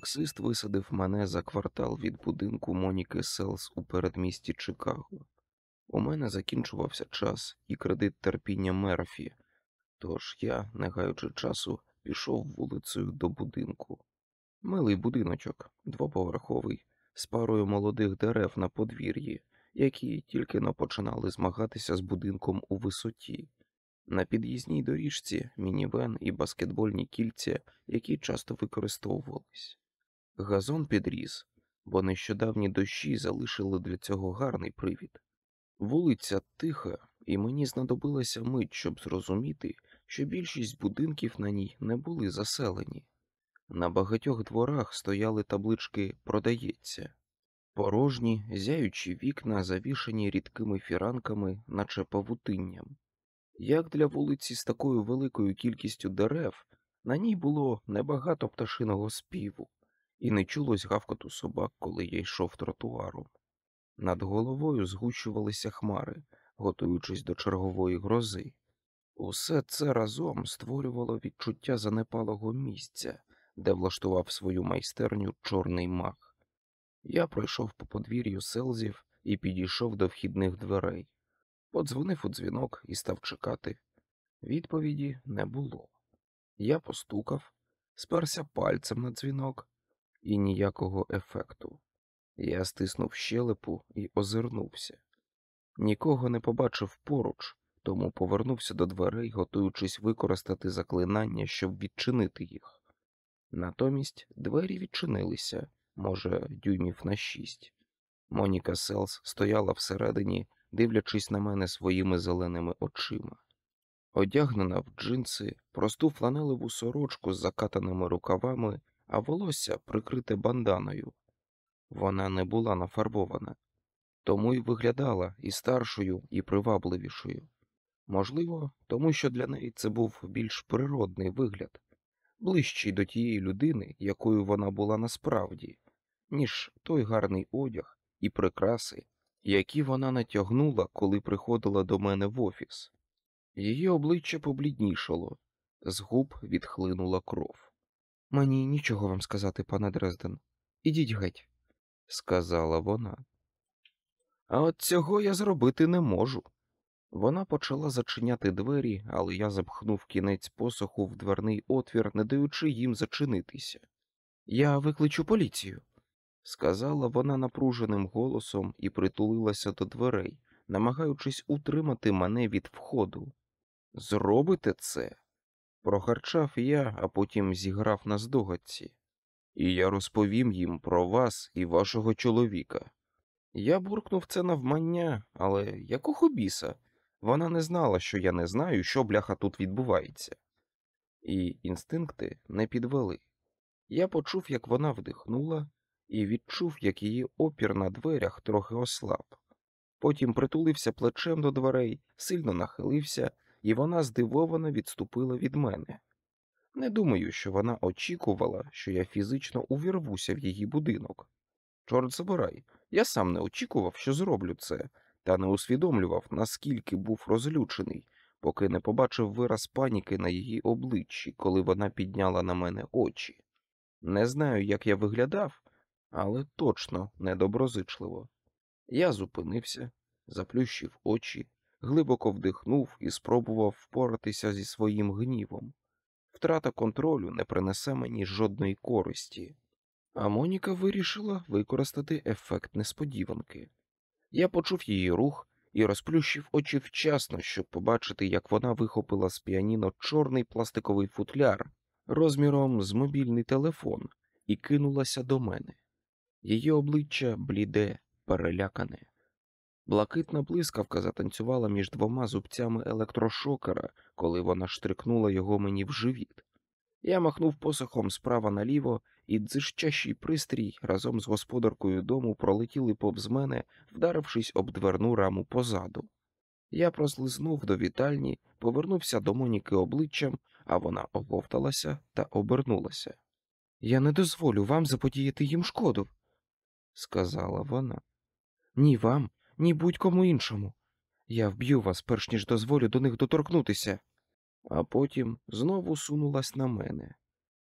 Таксист висадив мене за квартал від будинку Моніки Селс у передмісті Чикаго. У мене закінчувався час і кредит терпіння Мерфі, тож я, не гаючи часу, пішов вулицею до будинку. Милий будиночок, двоповерховий, з парою молодих дерев на подвір'ї, які тільки но починали змагатися з будинком у висоті. На під'їзній доріжці мінівен і баскетбольні кільця, які часто використовувались. Газон підріс, бо нещодавні дощі залишили для цього гарний привід. Вулиця тиха, і мені знадобилася мить, щоб зрозуміти, що більшість будинків на ній не були заселені. На багатьох дворах стояли таблички Продається, порожні, зяючі вікна, завішані рідкими фіранками, наче павутинням. Як для вулиці з такою великою кількістю дерев, на ній було небагато пташиного співу, і не чулось гавкоту собак, коли я йшов тротуаром. Над головою згущувалися хмари, готуючись до чергової грози. Усе це разом створювало відчуття занепалого місця, де влаштував свою майстерню чорний мах. Я пройшов по подвір'ю селзів і підійшов до вхідних дверей. Подзвонив у дзвінок і став чекати. Відповіді не було. Я постукав, сперся пальцем на дзвінок, і ніякого ефекту. Я стиснув щелепу і озирнувся. Нікого не побачив поруч, тому повернувся до дверей, готуючись використати заклинання, щоб відчинити їх. Натомість двері відчинилися, може, дюймів на шість. Моніка Селс стояла всередині, дивлячись на мене своїми зеленими очима. Одягнена в джинси, просту фланелеву сорочку з закатаними рукавами, а волосся прикрите банданою. Вона не була нафарбована, тому й виглядала і старшою, і привабливішою. Можливо, тому що для неї це був більш природний вигляд, ближчий до тієї людини, якою вона була насправді, ніж той гарний одяг і прикраси, які вона натягнула, коли приходила до мене в офіс. Її обличчя побліднішало, з губ відхлинула кров. Мені нічого вам сказати, пане Дрезден. Ідіть геть, сказала вона. А от цього я зробити не можу. Вона почала зачиняти двері, але я запхнув кінець посоху в дверний отвір, не даючи їм зачинитися. Я викличу поліцію, сказала вона напруженим голосом і притулилася до дверей, намагаючись утримати мене від входу. Зробите це? Прогарчав я, а потім зіграв на здогадці. І я розповім їм про вас і вашого чоловіка. Я буркнув це навмання, але якого біса? Вона не знала, що я не знаю, що бляха тут відбувається. І інстинкти не підвели. Я почув, як вона вдихнула, і відчув, як її опір на дверях трохи ослаб. Потім притулився плечем до дверей, сильно нахилився, і вона здивовано відступила від мене. Не думаю, що вона очікувала, що я фізично увірвуся в її будинок. Чорт забирай, я сам не очікував, що зроблю це, та не усвідомлював, наскільки був розлючений, поки не побачив вираз паніки на її обличчі, коли вона підняла на мене очі. Не знаю, як я виглядав, але точно недоброзичливо. Я зупинився, заплющив очі, глибоко вдихнув і спробував впоратися зі своїм гнівом. Втрата контролю не принесе мені жодної користі. А Моніка вирішила використати ефект несподіванки. Я почув її рух і розплющив очі вчасно, щоб побачити, як вона вихопила з піаніно чорний пластиковий футляр розміром з мобільний телефон і кинулася до мене. Її обличчя бліде, перелякане. Блакитна блискавка затанцювала між двома зубцями електрошокера, коли вона штрикнула його мені в живіт. Я махнув посохом справа наліво, і дзижчащий пристрій разом з господаркою дому пролетіли повз мене, вдарившись об дверну раму позаду. Я прослизнув до вітальні, повернувся до Моніки обличчям, а вона оговталася та обернулася. Я не дозволю вам заподіяти їм шкоду, сказала вона. Ні вам, ні будь-кому іншому. Я вб'ю вас, перш ніж дозволю до них доторкнутися. А потім знову сунулась на мене.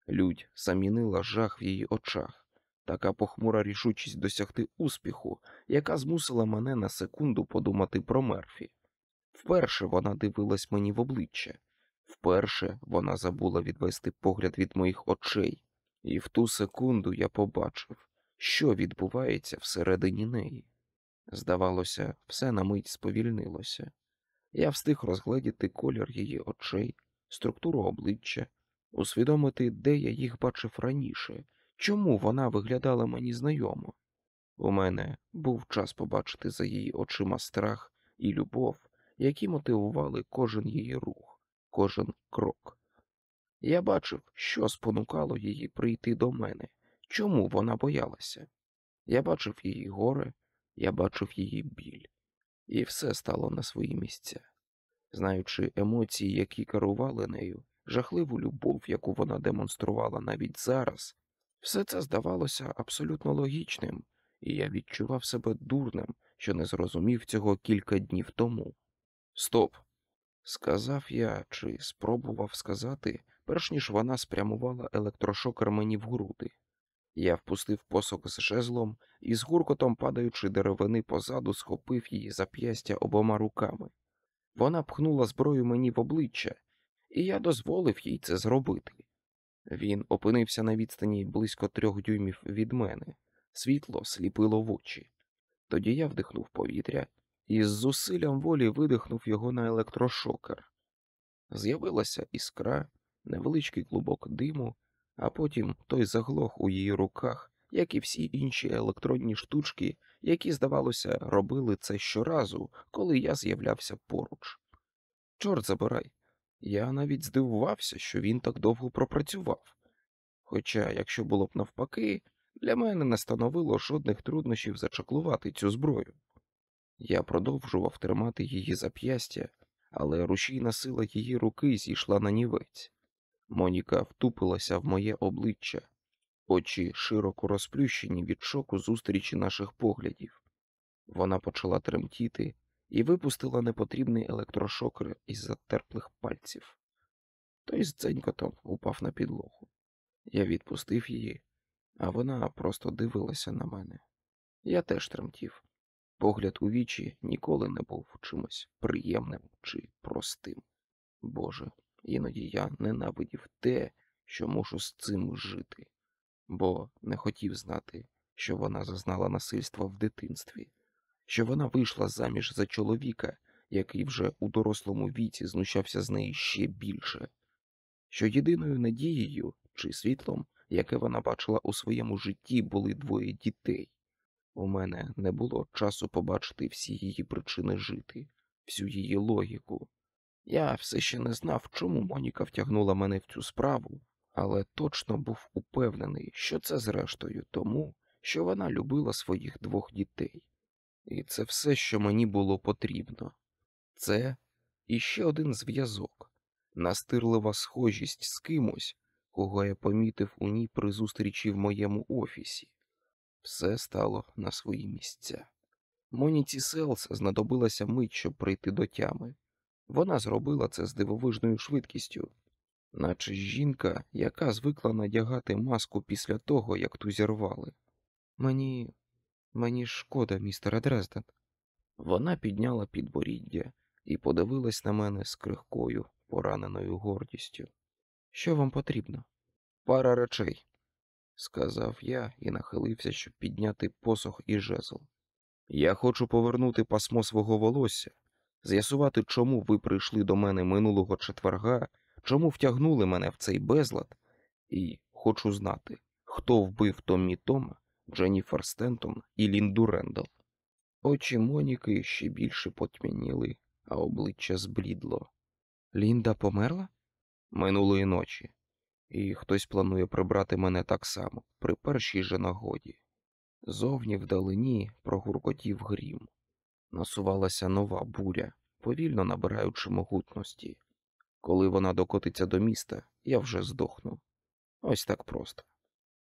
Лють замінила жах в її очах, така похмура рішучість досягти успіху, яка змусила мене на секунду подумати про Мерфі. Вперше вона дивилась мені в обличчя, вперше вона забула відвести погляд від моїх очей, і в ту секунду я побачив, що відбувається всередині неї. Здавалося, все на мить сповільнилося. Я встиг розгледіти колір її очей, структуру обличчя, усвідомити, де я їх бачив раніше, чому вона виглядала мені знайомо. У мене був час побачити за її очима страх і любов, які мотивували кожен її рух, кожен крок. Я бачив, що спонукало її прийти до мене, чому вона боялася. Я бачив її горе, я бачив її біль, і все стало на свої місця. Знаючи емоції, які керували нею, жахливу любов, яку вона демонструвала навіть зараз, все це здавалося абсолютно логічним, і я відчував себе дурним, що не зрозумів цього кілька днів тому. Стоп, сказав я чи спробував сказати, перш ніж вона спрямувала електрошокер мені в груди. Я впустив посох з жезлом і з гуркотом падаючи деревини позаду, схопив її зап'ястя обома руками. Вона пхнула зброю мені в обличчя, і я дозволив їй це зробити. Він опинився на відстані близько трьох дюймів від мене, світло сліпило в очі. Тоді я вдихнув повітря і з зусиллям волі видихнув його на електрошокер. З'явилася іскра, невеличкий клубок диму, а потім той заглох у її руках, як і всі інші електронні штучки, які, здавалося, робили це щоразу, коли я з'являвся поруч. Чорт забирай, я навіть здивувався, що він так довго пропрацював. Хоча, якщо було б навпаки, для мене не становило жодних труднощів зачаклувати цю зброю. Я продовжував тримати її зап'ястя, але рушійна сила її руки зійшла на нівець. Моніка втупилася в моє обличчя, очі широко розплющені від шоку зустрічі наших поглядів. Вона почала тремтіти і випустила непотрібний електрошокер із затерплих пальців. Той з дзенькотом упав на підлогу. Я відпустив її, а вона просто дивилася на мене. Я теж тремтів. Погляд у вічі ніколи не був чимось приємним чи простим. Боже, іноді я ненавидів те, що мушу з цим жити, бо не хотів знати, що вона зазнала насильства в дитинстві, що вона вийшла заміж за чоловіка, який вже у дорослому віці знущався з неї ще більше, що єдиною надією чи світлом, яке вона бачила у своєму житті, були двоє дітей. У мене не було часу побачити всі її причини жити, всю її логіку. Я все ще не знав, чому Моніка втягнула мене в цю справу, але точно був упевнений, що це зрештою тому, що вона любила своїх двох дітей. І це все, що мені було потрібно. Це іще один зв'язок, настирлива схожість з кимось, кого я помітив у ній при зустрічі в моєму офісі. Все стало на свої місця. Моніці Селс знадобилася мить, щоб прийти до тями. Вона зробила це з дивовижною швидкістю, наче жінка, яка звикла надягати маску після того, як ту зірвали. Мені мені шкода, містере Дрезден. Вона підняла підборіддя і подивилась на мене з крихкою, пораненою гордістю. Що вам потрібно? Пара речей, сказав я і нахилився, щоб підняти посох і жезл. Я хочу повернути пасмо свого волосся, з'ясувати, чому ви прийшли до мене минулого четверга, чому втягнули мене в цей безлад, і хочу знати, хто вбив Томмі Тома, Дженніфер Стентон і Лінду Рендал. Очі Моніки ще більше потьмяніли, а обличчя зблідло. Лінда померла? Минулої ночі, і хтось планує прибрати мене так само при першій же нагоді. Зовні вдалині прогуркотів грім. Насувалася нова буря, повільно набираючи могутності. Коли вона докотиться до міста, я вже здохну. Ось так просто.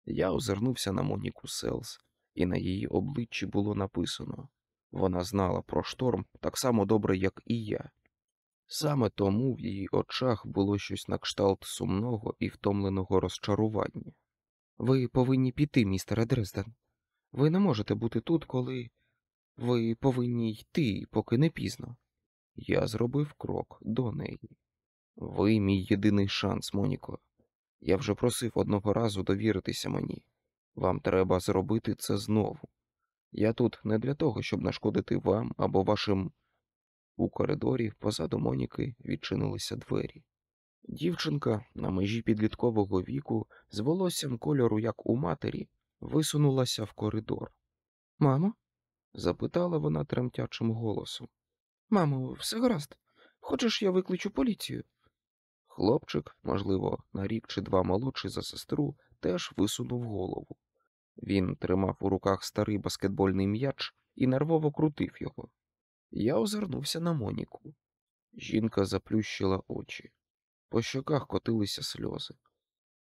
Я озирнувся на Моніку Селс, і на її обличчі було написано вона знала про шторм так само добре, як і я. Саме тому в її очах було щось на кшталт сумного і втомленого розчарування. Ви повинні піти, містере Дрезден. Ви не можете бути тут, коли ви повинні йти, поки не пізно. Я зробив крок до неї. Ви мій єдиний шанс, Моніко. Я вже просив одного разу довіритися мені. Вам треба зробити це знову. Я тут не для того, щоб нашкодити вам або вашим. У коридорі позаду Моніки відчинилися двері. Дівчинка на межі підліткового віку з волоссям кольору, як у матері, висунулася в коридор. Мамо? Запитала вона тремтячим голосом. Мамо, все гаразд. Хочеш, я викличу поліцію? Хлопчик, можливо, на рік чи два молодший за сестру, теж висунув голову. Він тримав у руках старий баскетбольний м'яч і нервово крутив його. Я озирнувся на Моніку. Жінка заплющила очі. По щоках котилися сльози.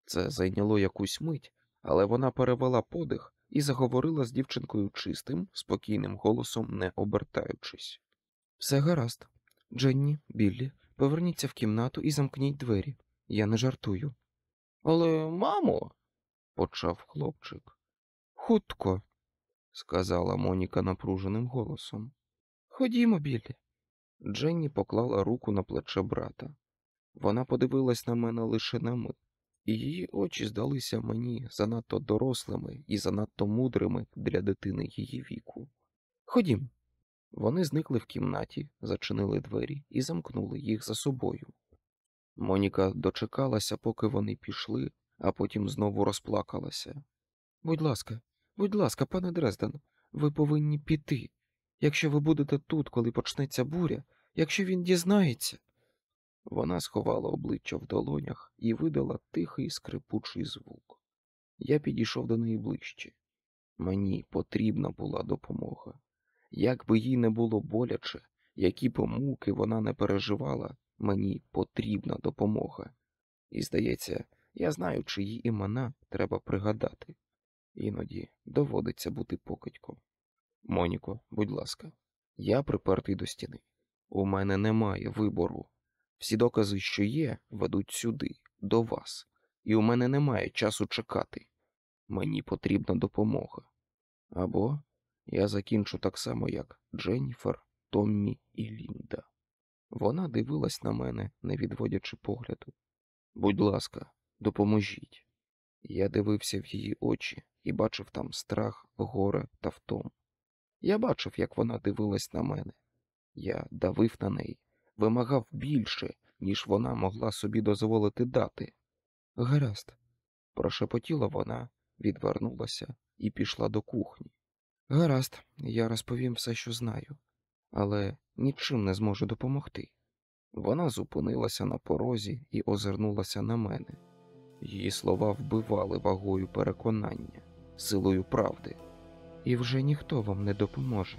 Це зайняло якусь мить, але вона перевела подих і заговорила з дівчинкою чистим, спокійним голосом, не обертаючись. Все гаразд. Дженні, Біллі, поверніться в кімнату і замкніть двері. Я не жартую. Але, мамо, почав хлопчик. Хутко, сказала Моніка напруженим голосом. Ходімо, Біллі. Дженні поклала руку на плече брата. Вона подивилась на мене лише на мить, і її очі здалися мені занадто дорослими і занадто мудрими для дитини її віку. Ходім. Вони зникли в кімнаті, зачинили двері і замкнули їх за собою. Моніка дочекалася, поки вони пішли, а потім знову розплакалася. Будь ласка, будь ласка, пане Дрезден, ви повинні піти. Якщо ви будете тут, коли почнеться буря, якщо він дізнається. Вона сховала обличчя в долонях і видала тихий скрипучий звук. Я підійшов до неї ближче. Мені потрібна була допомога. Як би їй не було боляче, які помуки вона не переживала, мені потрібна допомога. І, здається, я знаю, чиї імена треба пригадати. Іноді доводиться бути покидьком. Моніко, будь ласка, я припертий до стіни. У мене немає вибору. Всі докази, що є, ведуть сюди, до вас, і у мене немає часу чекати. Мені потрібна допомога. Або я закінчу так само, як Дженніфер, Томмі і Лінда. Вона дивилась на мене, не відводячи погляду. Будь ласка, допоможіть. Я дивився в її очі і бачив там страх, горе та втом. Я бачив, як вона дивилась на мене. Я давив на неї, вимагав більше, ніж вона могла собі дозволити дати. Гаразд, прошепотіла вона, відвернулася і пішла до кухні. Гаразд, я розповім все, що знаю, але нічим не зможу допомогти. Вона зупинилася на порозі і озирнулася на мене. Її слова вбивали вагою переконання, силою правди, і вже ніхто вам не допоможе.